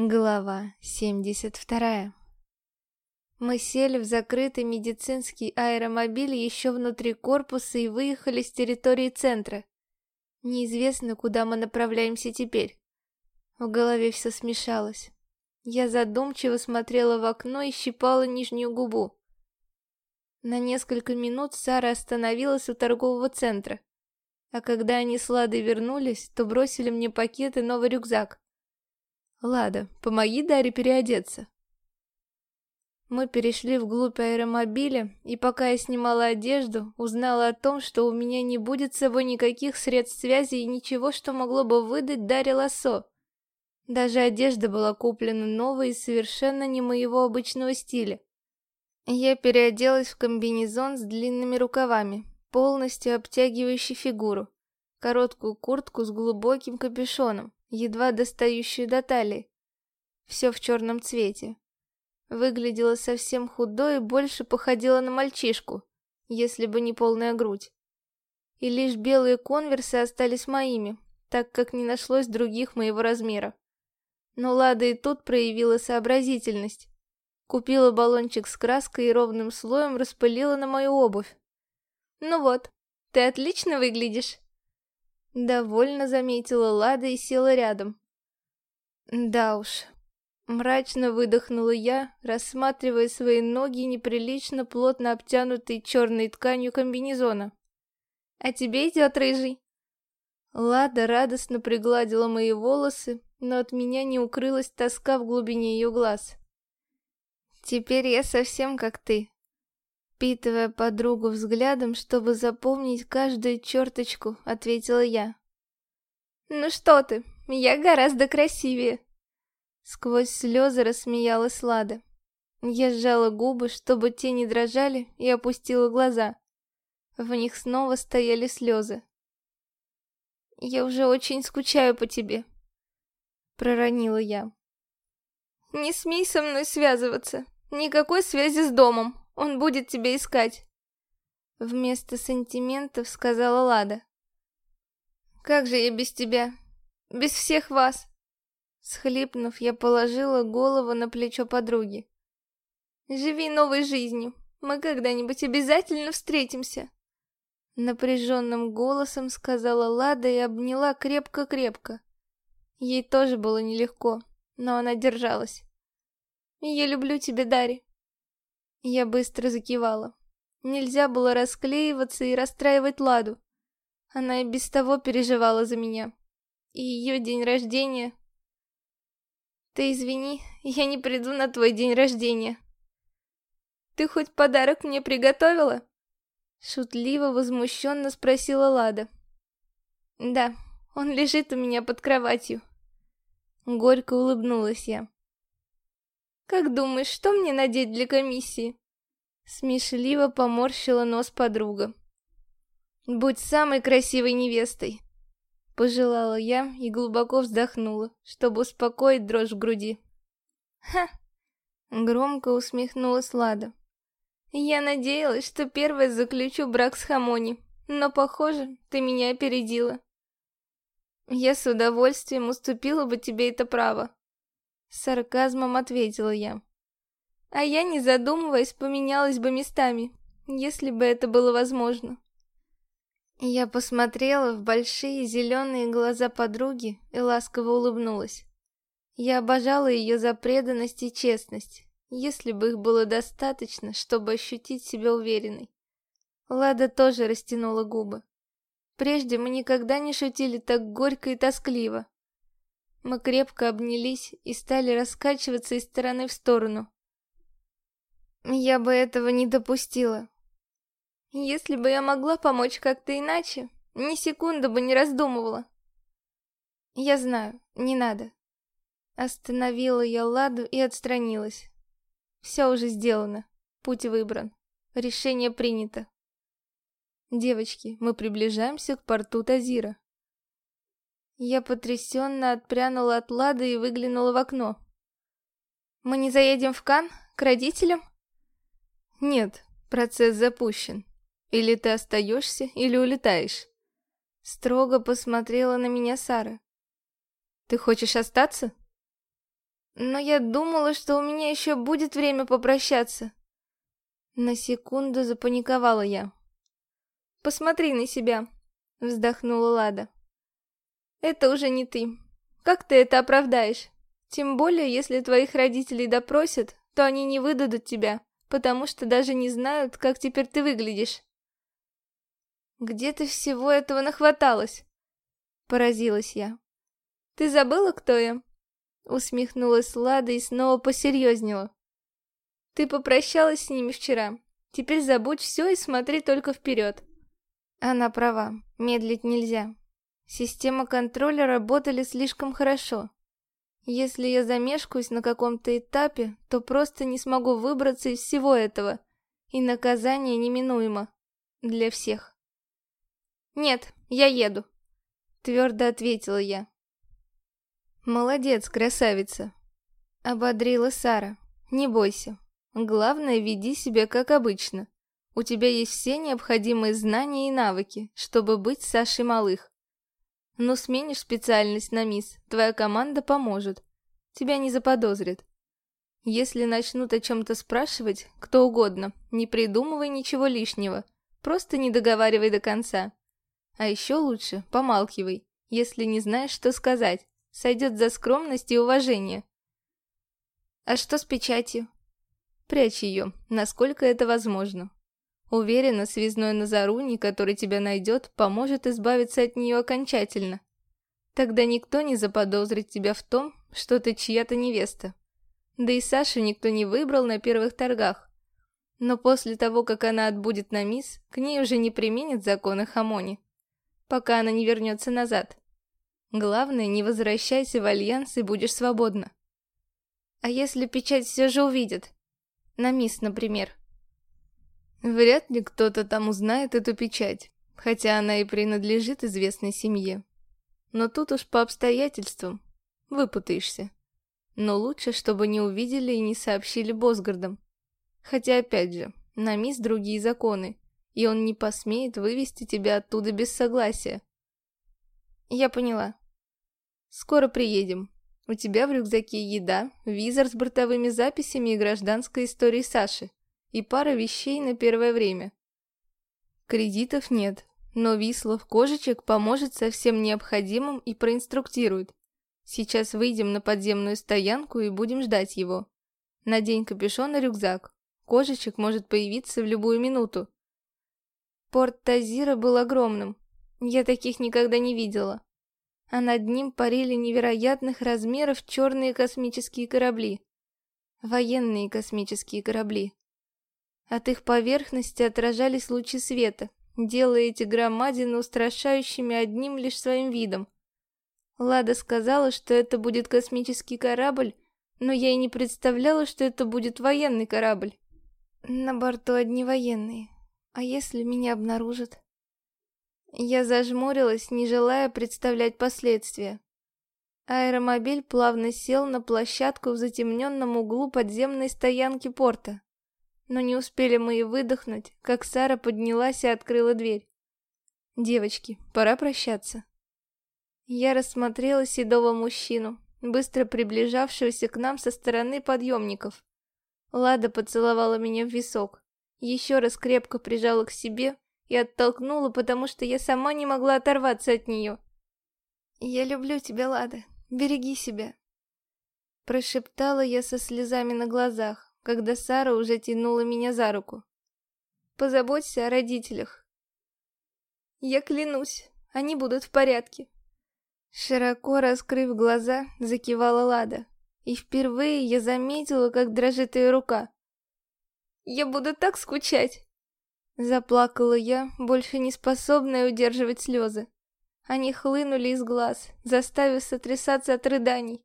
Глава 72 Мы сели в закрытый медицинский аэромобиль еще внутри корпуса и выехали с территории центра. Неизвестно, куда мы направляемся теперь. В голове все смешалось. Я задумчиво смотрела в окно и щипала нижнюю губу. На несколько минут Сара остановилась у торгового центра. А когда они с Ладой вернулись, то бросили мне пакет и новый рюкзак. Лада, помоги Даре переодеться. Мы перешли вглубь аэромобиля, и пока я снимала одежду, узнала о том, что у меня не будет с собой никаких средств связи и ничего, что могло бы выдать Даре Лассо. Даже одежда была куплена новая и совершенно не моего обычного стиля. Я переоделась в комбинезон с длинными рукавами, полностью обтягивающий фигуру, короткую куртку с глубоким капюшоном, едва достающую до талии. Все в черном цвете. Выглядела совсем худой и больше походила на мальчишку, если бы не полная грудь. И лишь белые конверсы остались моими, так как не нашлось других моего размера. Но Лада и тут проявила сообразительность. Купила баллончик с краской и ровным слоем распылила на мою обувь. «Ну вот, ты отлично выглядишь!» Довольно заметила Лада и села рядом. Да уж. Мрачно выдохнула я, рассматривая свои ноги, неприлично плотно обтянутые черной тканью комбинезона. «А тебе идет рыжий?» Лада радостно пригладила мои волосы, но от меня не укрылась тоска в глубине ее глаз. «Теперь я совсем как ты», Впитывая подругу взглядом, чтобы запомнить каждую черточку, ответила я. «Ну что ты, я гораздо красивее!» Сквозь слезы рассмеялась Лада. Я сжала губы, чтобы те не дрожали, и опустила глаза. В них снова стояли слезы. «Я уже очень скучаю по тебе», — проронила я. «Не смей со мной связываться. Никакой связи с домом. Он будет тебя искать. Вместо сантиментов сказала Лада. Как же я без тебя? Без всех вас? Схлипнув, я положила голову на плечо подруги. Живи новой жизнью. Мы когда-нибудь обязательно встретимся. Напряженным голосом сказала Лада и обняла крепко-крепко. Ей тоже было нелегко, но она держалась. «Я люблю тебя, Дарья. Я быстро закивала. Нельзя было расклеиваться и расстраивать Ладу. Она и без того переживала за меня. И ее день рождения... Ты извини, я не приду на твой день рождения. Ты хоть подарок мне приготовила? Шутливо, возмущенно спросила Лада. Да, он лежит у меня под кроватью. Горько улыбнулась я. Как думаешь, что мне надеть для комиссии? Смешливо поморщила нос подруга. Будь самой красивой невестой. Пожелала я и глубоко вздохнула, чтобы успокоить дрожь в груди. Ха! Громко усмехнулась Лада. Я надеялась, что первой заключу брак с Хамони, но, похоже, ты меня опередила. Я с удовольствием уступила бы тебе это право, с сарказмом ответила я. А я, не задумываясь, поменялась бы местами, если бы это было возможно. Я посмотрела в большие зеленые глаза подруги и ласково улыбнулась. Я обожала ее за преданность и честность, если бы их было достаточно, чтобы ощутить себя уверенной. Лада тоже растянула губы. Прежде мы никогда не шутили так горько и тоскливо. Мы крепко обнялись и стали раскачиваться из стороны в сторону. Я бы этого не допустила. Если бы я могла помочь как-то иначе, ни секунды бы не раздумывала. Я знаю, не надо. Остановила я Ладу и отстранилась. Все уже сделано. Путь выбран. Решение принято. Девочки, мы приближаемся к порту Тазира. Я потрясенно отпрянула от Лады и выглянула в окно. «Мы не заедем в Кан? К родителям?» «Нет, процесс запущен. Или ты остаешься, или улетаешь». Строго посмотрела на меня Сара. «Ты хочешь остаться?» Но я думала, что у меня еще будет время попрощаться. На секунду запаниковала я. «Посмотри на себя», — вздохнула Лада. «Это уже не ты. Как ты это оправдаешь? Тем более, если твоих родителей допросят, то они не выдадут тебя, потому что даже не знают, как теперь ты выглядишь». «Где ты всего этого нахваталась?» Поразилась я. «Ты забыла, кто я?» Усмехнулась Лада и снова посерьезнела. «Ты попрощалась с ними вчера. Теперь забудь все и смотри только вперед». Она права, медлить нельзя. Система контроля работали слишком хорошо. Если я замешкаюсь на каком-то этапе, то просто не смогу выбраться из всего этого, и наказание неминуемо. Для всех. «Нет, я еду», — твердо ответила я. «Молодец, красавица!» — ободрила Сара. «Не бойся. Главное, веди себя как обычно. У тебя есть все необходимые знания и навыки, чтобы быть Сашей Малых. Но сменишь специальность на мисс, твоя команда поможет. Тебя не заподозрят. Если начнут о чем-то спрашивать, кто угодно, не придумывай ничего лишнего, просто не договаривай до конца. А еще лучше помалкивай, если не знаешь, что сказать. Сойдет за скромность и уважение. А что с печатью? Прячь ее, насколько это возможно. Уверена, связной Назаруни, который тебя найдет, поможет избавиться от нее окончательно. Тогда никто не заподозрит тебя в том, что ты чья-то невеста. Да и Сашу никто не выбрал на первых торгах. Но после того, как она отбудет на мисс, к ней уже не применят законы Хамони, пока она не вернется назад. Главное, не возвращайся в Альянс и будешь свободна. А если печать все же увидит? На мисс, например. Вряд ли кто-то там узнает эту печать, хотя она и принадлежит известной семье. Но тут уж по обстоятельствам выпутаешься. Но лучше, чтобы не увидели и не сообщили Босгардам. Хотя, опять же, на мисс другие законы, и он не посмеет вывести тебя оттуда без согласия. Я поняла. Скоро приедем. У тебя в рюкзаке еда, визор с бортовыми записями и гражданской историей Саши и пара вещей на первое время. Кредитов нет, но Вислов Кожичек поможет со всем необходимым и проинструктирует. Сейчас выйдем на подземную стоянку и будем ждать его. Надень капюшон и рюкзак. Кожичек может появиться в любую минуту. Порт Тазира был огромным. Я таких никогда не видела. А над ним парили невероятных размеров черные космические корабли. Военные космические корабли. От их поверхности отражались лучи света, делая эти громадины устрашающими одним лишь своим видом. Лада сказала, что это будет космический корабль, но я и не представляла, что это будет военный корабль. На борту одни военные. А если меня обнаружат? Я зажмурилась, не желая представлять последствия. Аэромобиль плавно сел на площадку в затемненном углу подземной стоянки порта. Но не успели мы и выдохнуть, как Сара поднялась и открыла дверь. «Девочки, пора прощаться». Я рассмотрела седого мужчину, быстро приближавшегося к нам со стороны подъемников. Лада поцеловала меня в висок, еще раз крепко прижала к себе и оттолкнула, потому что я сама не могла оторваться от нее. «Я люблю тебя, Лада, береги себя», прошептала я со слезами на глазах когда Сара уже тянула меня за руку. Позаботься о родителях. Я клянусь, они будут в порядке. Широко раскрыв глаза, закивала Лада. И впервые я заметила, как дрожит ее рука. «Я буду так скучать!» Заплакала я, больше не способная удерживать слезы. Они хлынули из глаз, заставив сотрясаться от рыданий.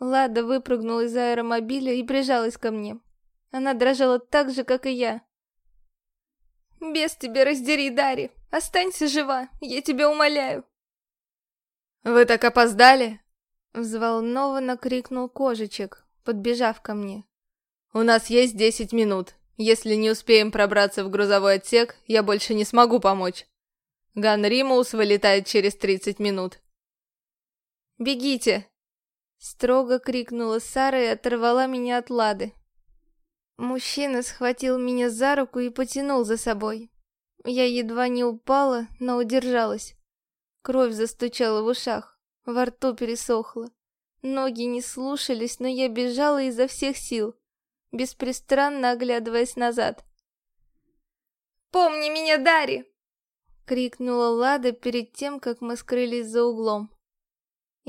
Лада выпрыгнула из аэромобиля и прижалась ко мне. Она дрожала так же, как и я. «Без тебя раздери, Дари! Останься жива, я тебя умоляю!» «Вы так опоздали?» Взволнованно крикнул Кожичек, подбежав ко мне. «У нас есть десять минут. Если не успеем пробраться в грузовой отсек, я больше не смогу помочь. Ган Римус вылетает через тридцать минут». «Бегите!» Строго крикнула Сара и оторвала меня от Лады. Мужчина схватил меня за руку и потянул за собой. Я едва не упала, но удержалась. Кровь застучала в ушах, во рту пересохла. Ноги не слушались, но я бежала изо всех сил, беспристрастно оглядываясь назад. «Помни меня, Дари!» — крикнула Лада перед тем, как мы скрылись за углом.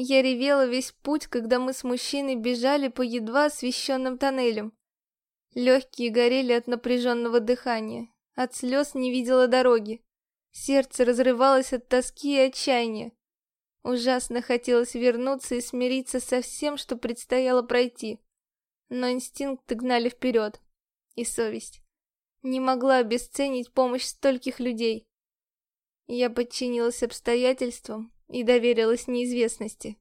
Я ревела весь путь, когда мы с мужчиной бежали по едва освещенным тоннелям. Легкие горели от напряженного дыхания, от слез не видела дороги. Сердце разрывалось от тоски и отчаяния. Ужасно хотелось вернуться и смириться со всем, что предстояло пройти. Но инстинкты гнали вперед. И совесть. Не могла обесценить помощь стольких людей. Я подчинилась обстоятельствам и доверилась неизвестности.